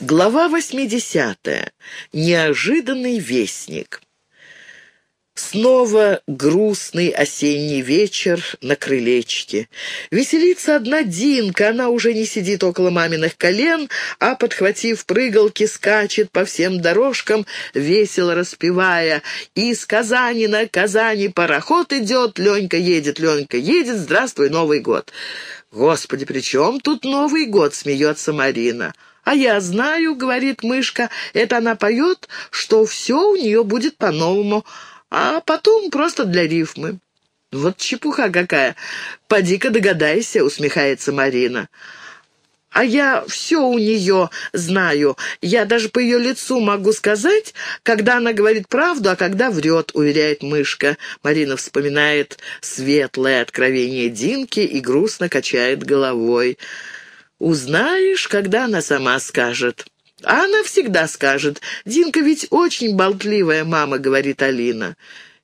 Глава 80. Неожиданный вестник. Снова грустный осенний вечер на крылечке. Веселится одна Динка, она уже не сидит около маминых колен, а, подхватив прыгалки, скачет по всем дорожкам, весело распевая «Из Казани на Казани пароход идет, Ленька едет, Ленька едет, здравствуй, Новый год!» «Господи, при чем тут Новый год?» — смеется Марина. «А я знаю, — говорит мышка, — это она поет, что все у нее будет по-новому, а потом просто для рифмы». «Вот чепуха какая! Поди-ка догадайся», — усмехается Марина. «А я все у нее знаю. Я даже по ее лицу могу сказать, когда она говорит правду, а когда врет», — уверяет мышка. Марина вспоминает светлое откровение Динки и грустно качает головой. Узнаешь, когда она сама скажет. А она всегда скажет. Динка ведь очень болтливая мама, говорит Алина.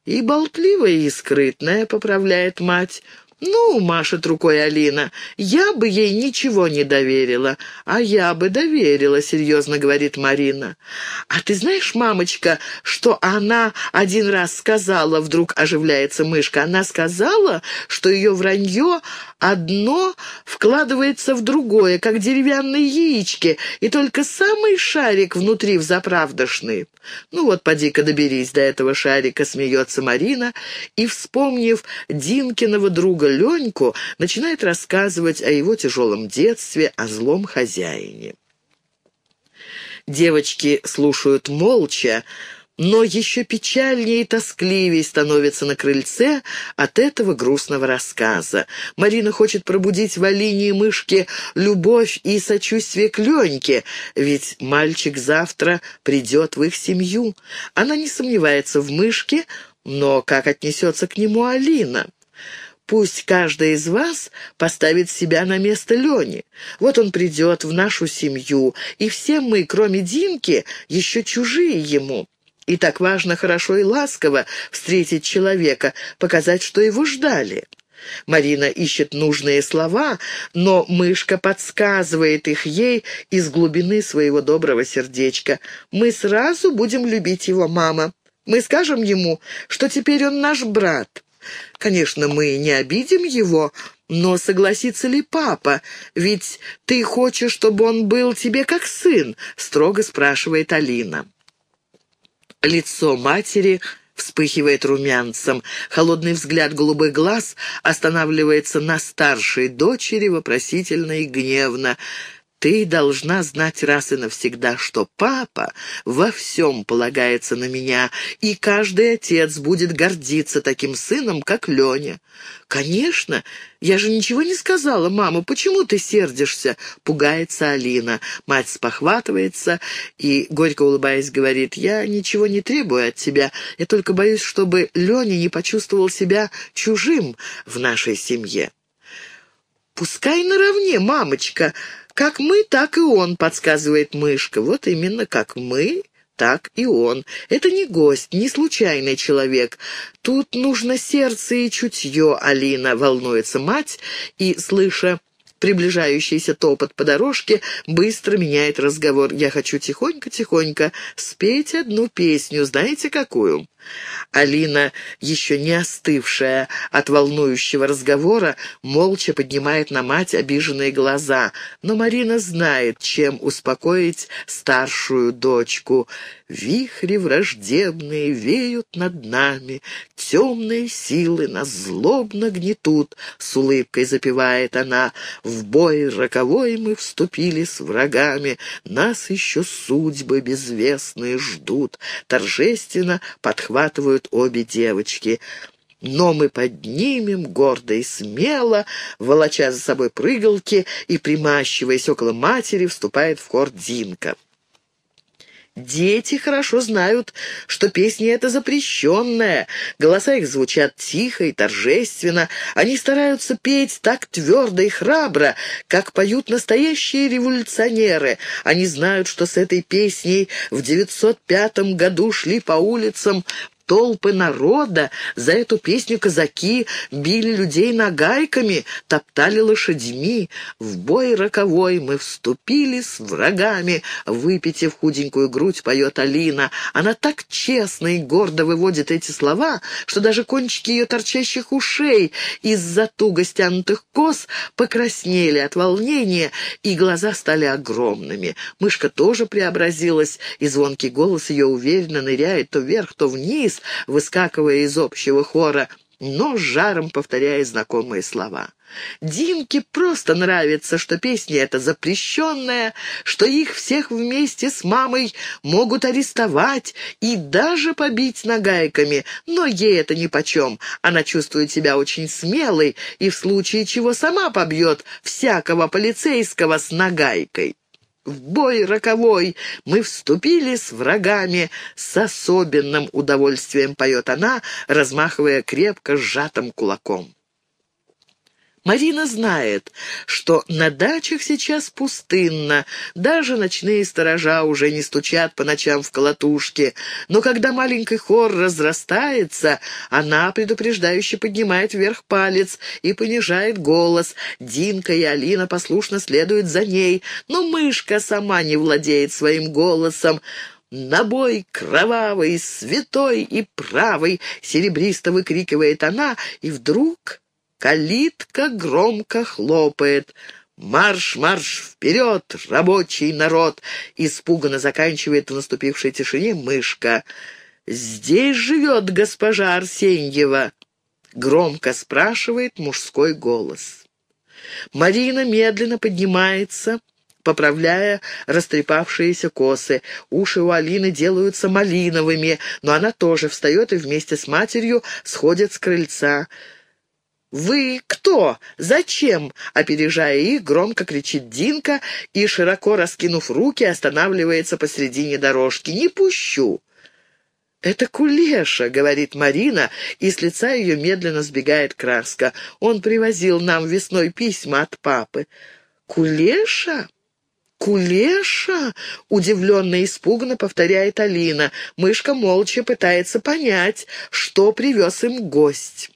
И болтливая, и скрытная, поправляет мать. «Ну, — машет рукой Алина, — я бы ей ничего не доверила». «А я бы доверила», — серьезно говорит Марина. «А ты знаешь, мамочка, что она один раз сказала, — вдруг оживляется мышка, — она сказала, что ее вранье одно вкладывается в другое, как деревянные яички, и только самый шарик внутри взаправдошный». «Ну вот, поди-ка доберись до этого шарика», — смеется Марина, и, вспомнив Динкиного друга Леньку, начинает рассказывать о его тяжелом детстве, о злом хозяине. Девочки слушают молча, но еще печальнее и тоскливее становится на крыльце от этого грустного рассказа. Марина хочет пробудить в Алине и мышке любовь и сочувствие к Леньке, ведь мальчик завтра придет в их семью. Она не сомневается в мышке, но как отнесется к нему Алина? Пусть каждый из вас поставит себя на место Лени. Вот он придет в нашу семью, и все мы, кроме Динки, еще чужие ему. И так важно хорошо и ласково встретить человека, показать, что его ждали. Марина ищет нужные слова, но мышка подсказывает их ей из глубины своего доброго сердечка. «Мы сразу будем любить его, мама. Мы скажем ему, что теперь он наш брат». Конечно, мы не обидим его, но согласится ли папа? Ведь ты хочешь, чтобы он был тебе как сын?» — строго спрашивает Алина. Лицо матери вспыхивает румянцем. Холодный взгляд голубых глаз останавливается на старшей дочери вопросительно и гневно. Ты должна знать раз и навсегда, что папа во всем полагается на меня, и каждый отец будет гордиться таким сыном, как Леня. Конечно, я же ничего не сказала, мама, почему ты сердишься? Пугается Алина. Мать спохватывается и, горько улыбаясь, говорит, я ничего не требую от тебя, я только боюсь, чтобы Леня не почувствовал себя чужим в нашей семье. «Пускай наравне, мамочка!» «Как мы, так и он», — подсказывает мышка. «Вот именно как мы, так и он. Это не гость, не случайный человек. Тут нужно сердце и чутье, Алина, волнуется мать, и, слыша приближающийся топот по дорожке, быстро меняет разговор. «Я хочу тихонько-тихонько спеть одну песню. Знаете, какую?» Алина, еще не остывшая от волнующего разговора, молча поднимает на мать обиженные глаза. Но Марина знает, чем успокоить старшую дочку. «Вихри враждебные веют над нами, темные силы нас злобно гнетут», — с улыбкой запевает она. «В бой роковой мы вступили с врагами, нас еще судьбы безвестные ждут». Торжественно подхватывают обе девочки. Но мы поднимем гордо и смело, волоча за собой прыгалки и, примащиваясь около матери, вступает в хор Динка. Дети хорошо знают, что песня эта запрещенная, голоса их звучат тихо и торжественно, они стараются петь так твердо и храбро, как поют настоящие революционеры. Они знают, что с этой песней в 905 году шли по улицам толпы народа. За эту песню казаки били людей нагайками, топтали лошадьми. В бой роковой мы вступили с врагами. Выпитив худенькую грудь, поет Алина. Она так честно и гордо выводит эти слова, что даже кончики ее торчащих ушей из-за туго стянутых кос покраснели от волнения, и глаза стали огромными. Мышка тоже преобразилась, и звонкий голос ее уверенно ныряет то вверх, то вниз, выскакивая из общего хора, но с жаром повторяя знакомые слова. Динке просто нравится, что песня эта запрещенная, что их всех вместе с мамой могут арестовать и даже побить нагайками, но ей это нипочем. Она чувствует себя очень смелой и в случае чего сама побьет всякого полицейского с нагайкой. В бой роковой мы вступили с врагами, с особенным удовольствием поет она, размахивая крепко сжатым кулаком. Марина знает, что на дачах сейчас пустынно, даже ночные сторожа уже не стучат по ночам в колотушке, но когда маленький хор разрастается, она предупреждающе поднимает вверх палец и понижает голос. Динка и Алина послушно следуют за ней, но мышка сама не владеет своим голосом. «На бой кровавый, святой и правый!» — серебристо выкрикивает она, и вдруг Калитка громко хлопает. «Марш, марш, вперед, рабочий народ!» Испуганно заканчивает в наступившей тишине мышка. «Здесь живет госпожа Арсеньева?» Громко спрашивает мужской голос. Марина медленно поднимается, поправляя растрепавшиеся косы. Уши у Алины делаются малиновыми, но она тоже встает и вместе с матерью сходит с крыльца. «Вы кто? Зачем?» — опережая их, громко кричит Динка и, широко раскинув руки, останавливается посредине дорожки. «Не пущу!» «Это Кулеша», — говорит Марина, и с лица ее медленно сбегает краска. «Он привозил нам весной письма от папы». «Кулеша?» «Кулеша?» — удивленно и испуганно повторяет Алина. Мышка молча пытается понять, что привез им гость.